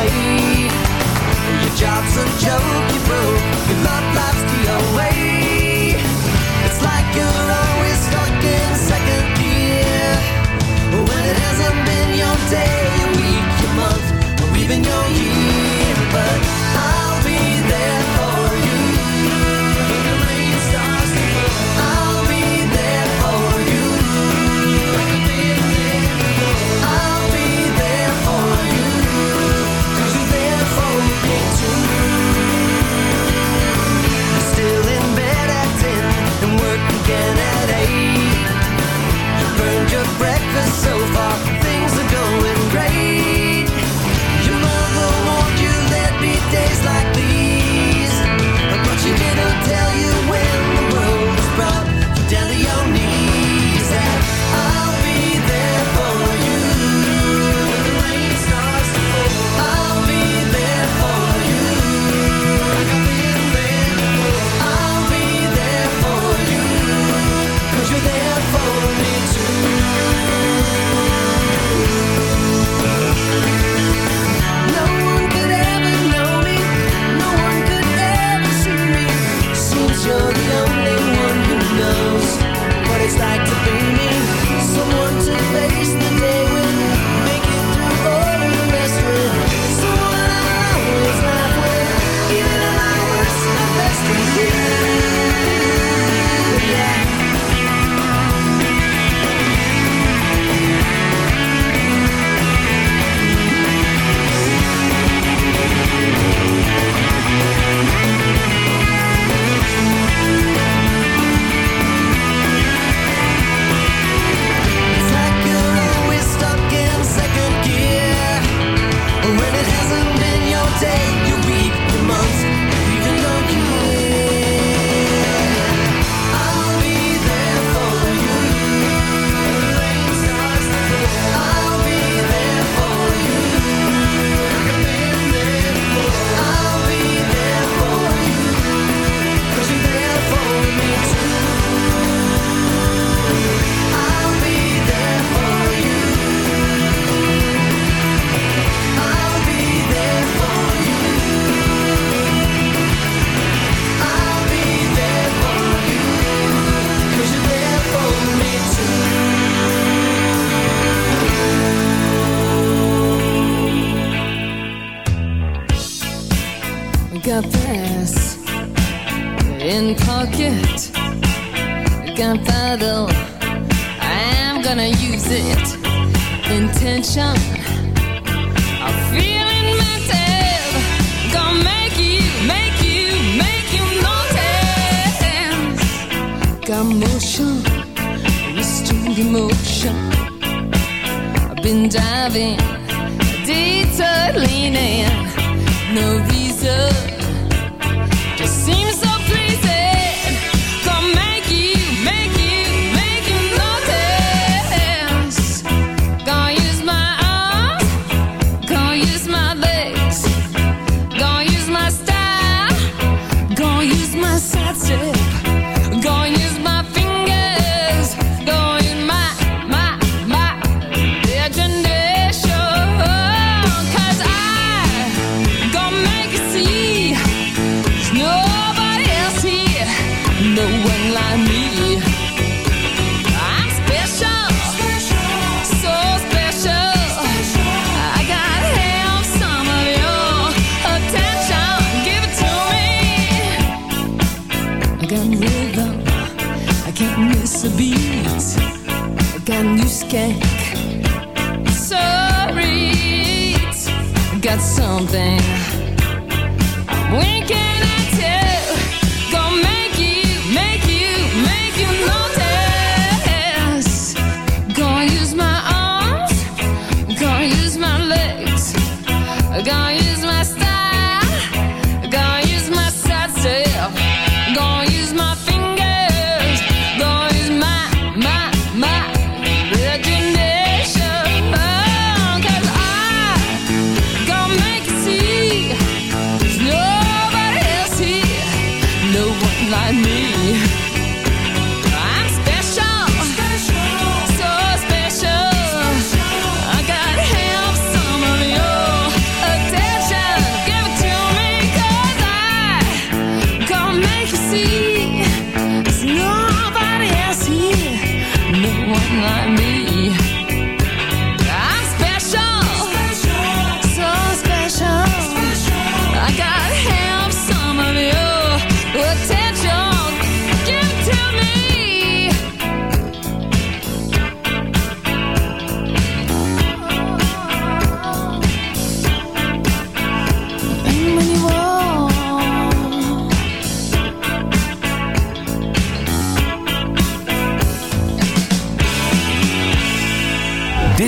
play. Your job's a joke.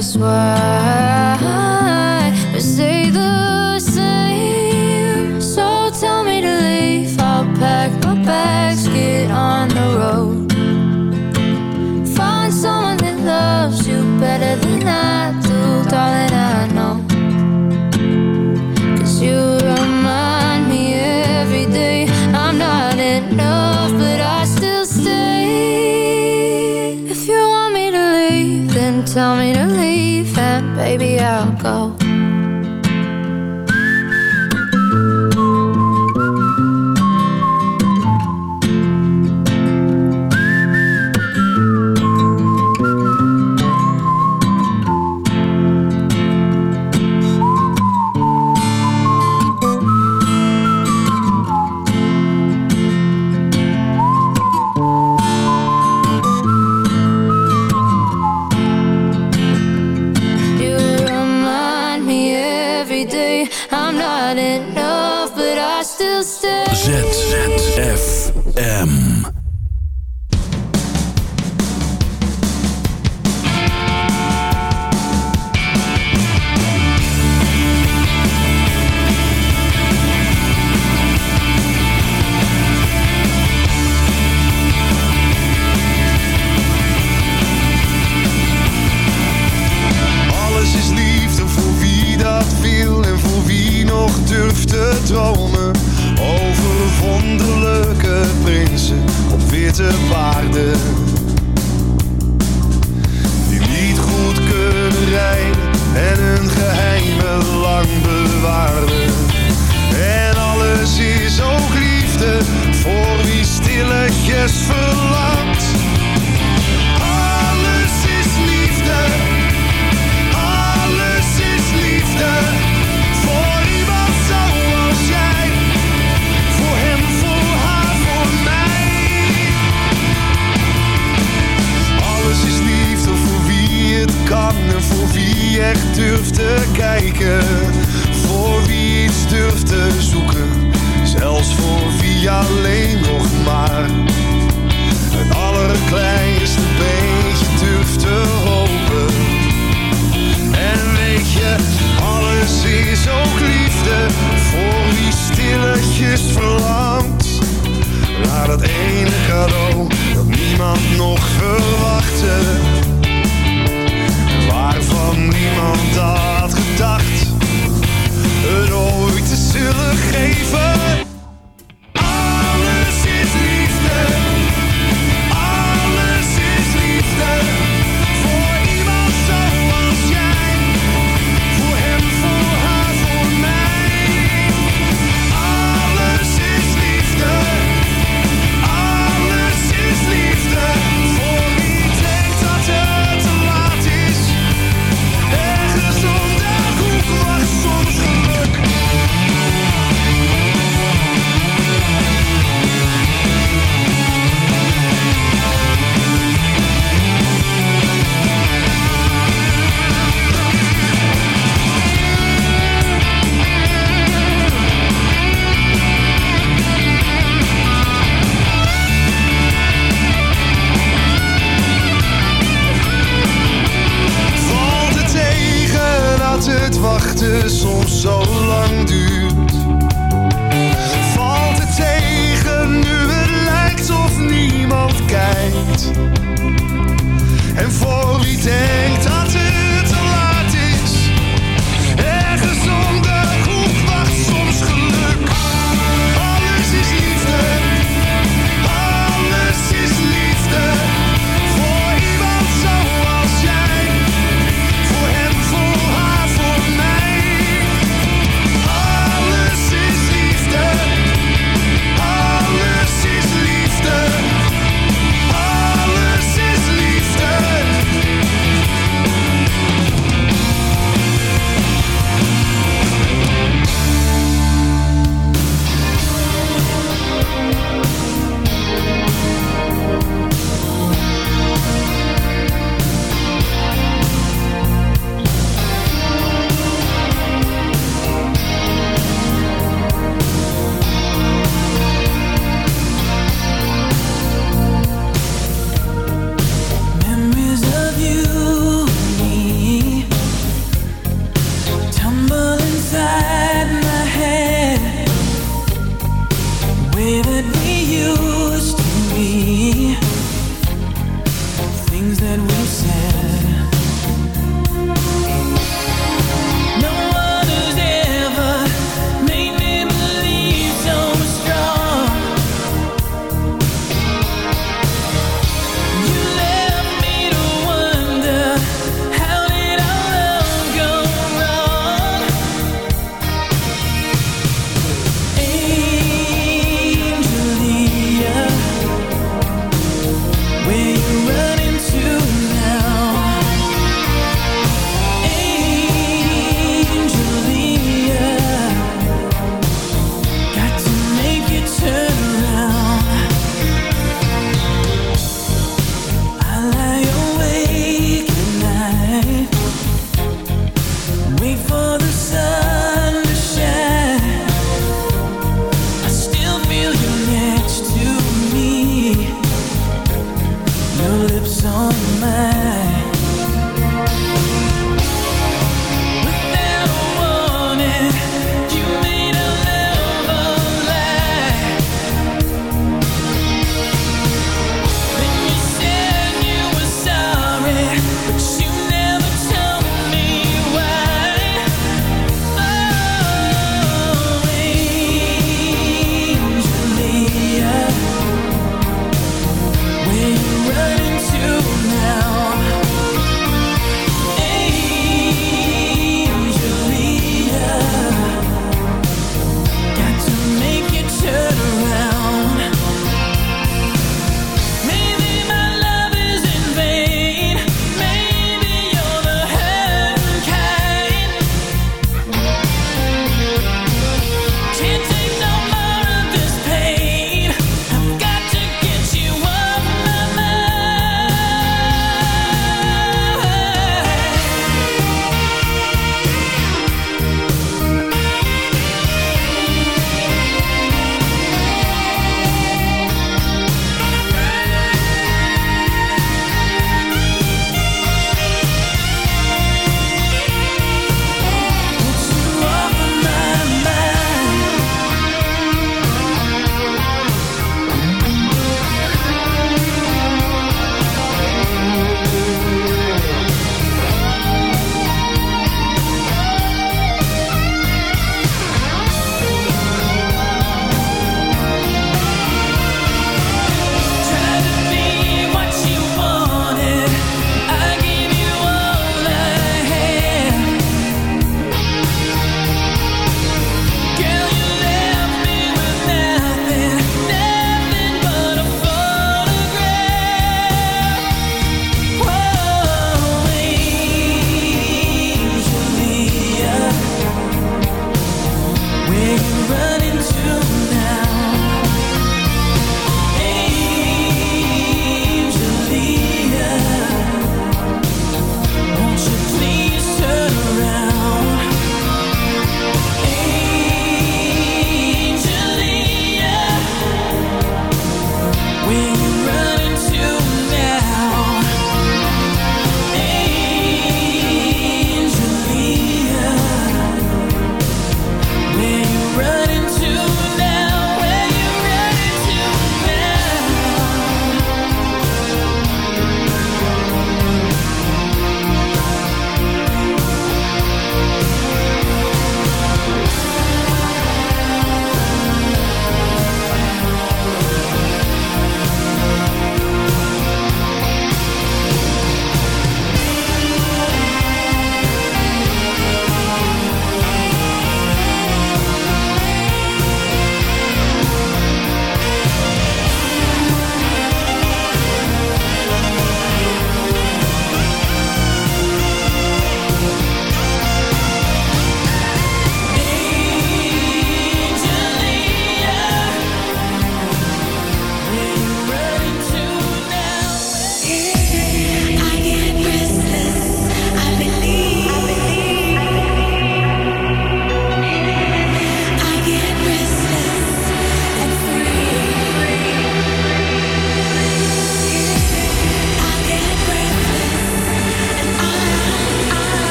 Guess why we stay the same. So tell me to leave, I'll pack my bags, get on the road. Find someone that loves you better than I do, darling. I know. Cause you remind me every day I'm not enough, but I still stay. If you want me to leave, then tell me to baby out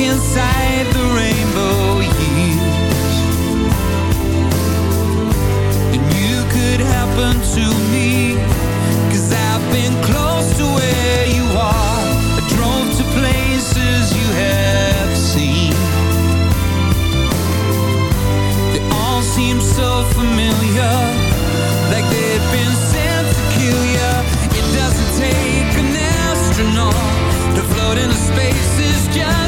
inside the rainbow years. And you could happen to me Cause I've been close to where you are. I drove to places you have seen. They all seem so familiar Like they've been sent to kill ya It doesn't take an astronaut To float into space is just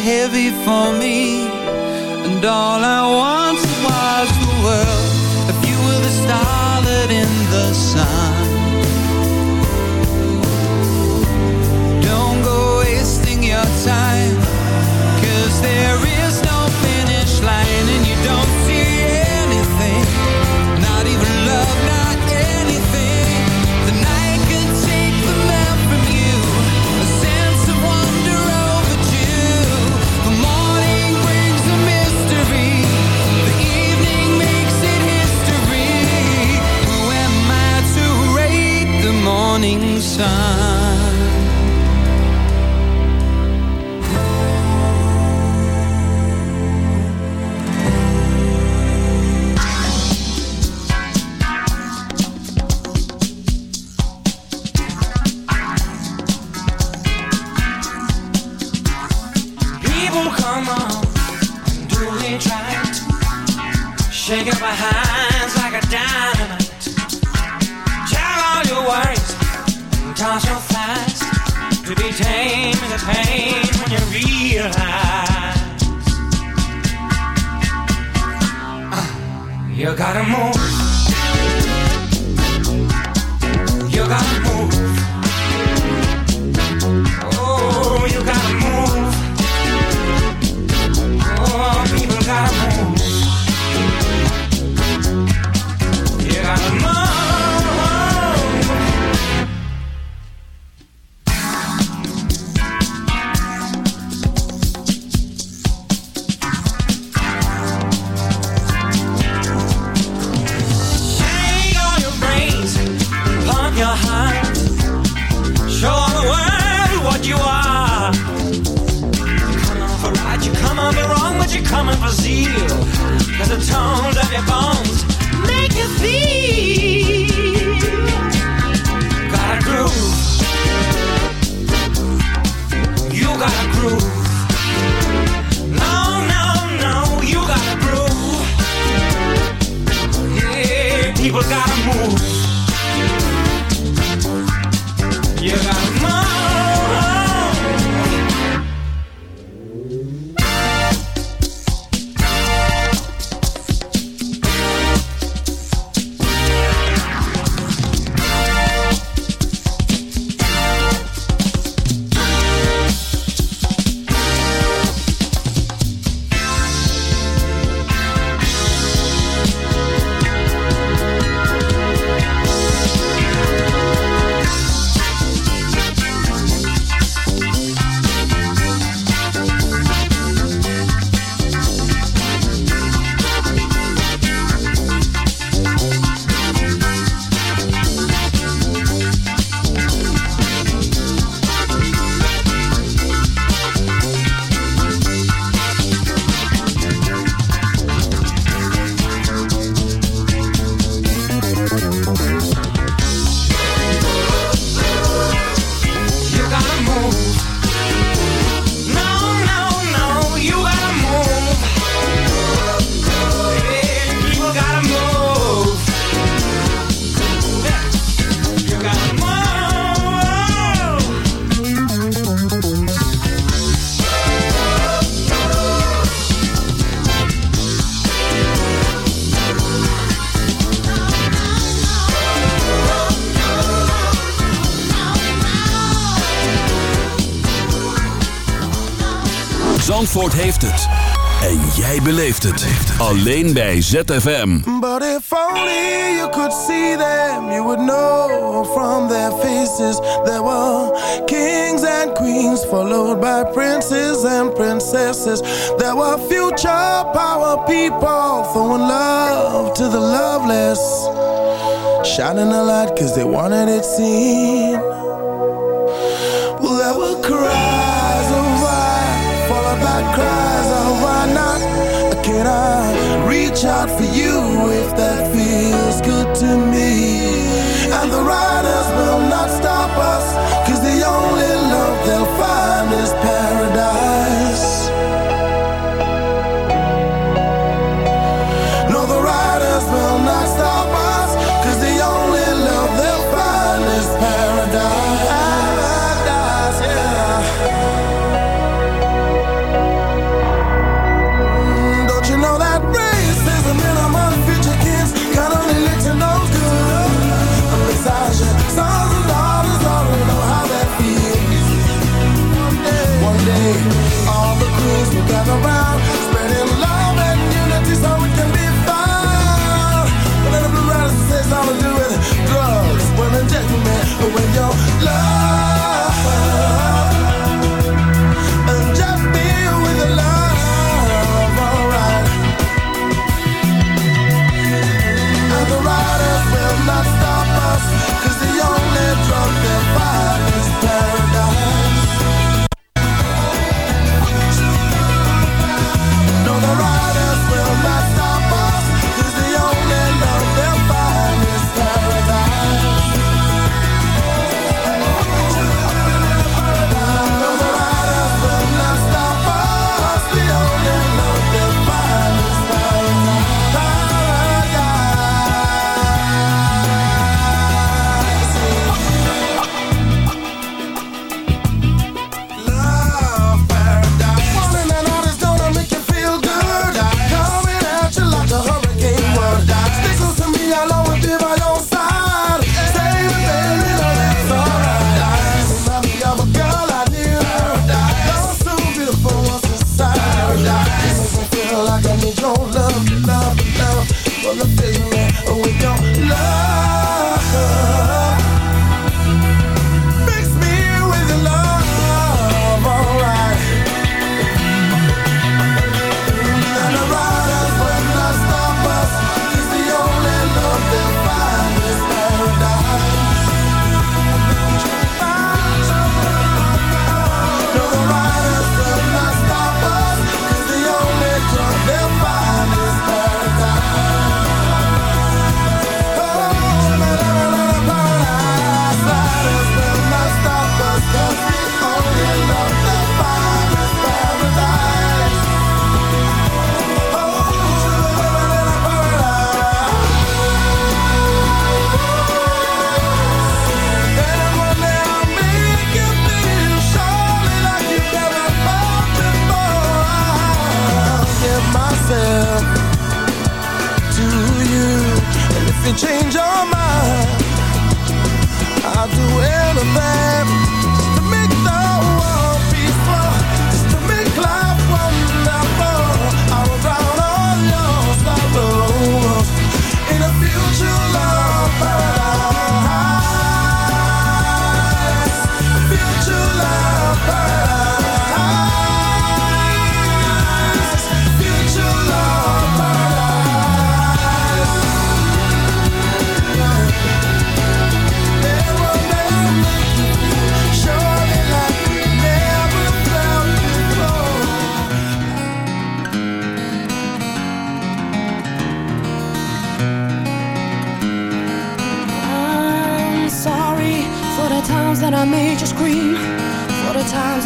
heavy for me sun Zandvoort heeft het. En jij beleeft het. Alleen bij ZFM. But if only you could see them, you would know from their faces. There were kings and queens, followed by princes and princesses. There were future power people, throwing love to the loveless. Shining a light cause they wanted it seen. reach out for you if that feels good to me.